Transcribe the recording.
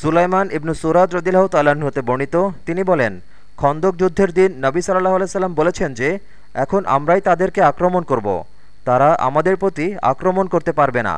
সুলাইমান ইবনু সুরাজ রদিল্লাহ তাল্লাহ্ন হতে বর্ণিত, তিনি বলেন, খন্দক যুদ্ধের দিন নবী সাল্লাহ আলাইসাল্লাম বলেছেন যে, এখন আমরাই তাদেরকে আক্রমণ করব। তারা আমাদের প্রতি আক্রমণ করতে পারবে না।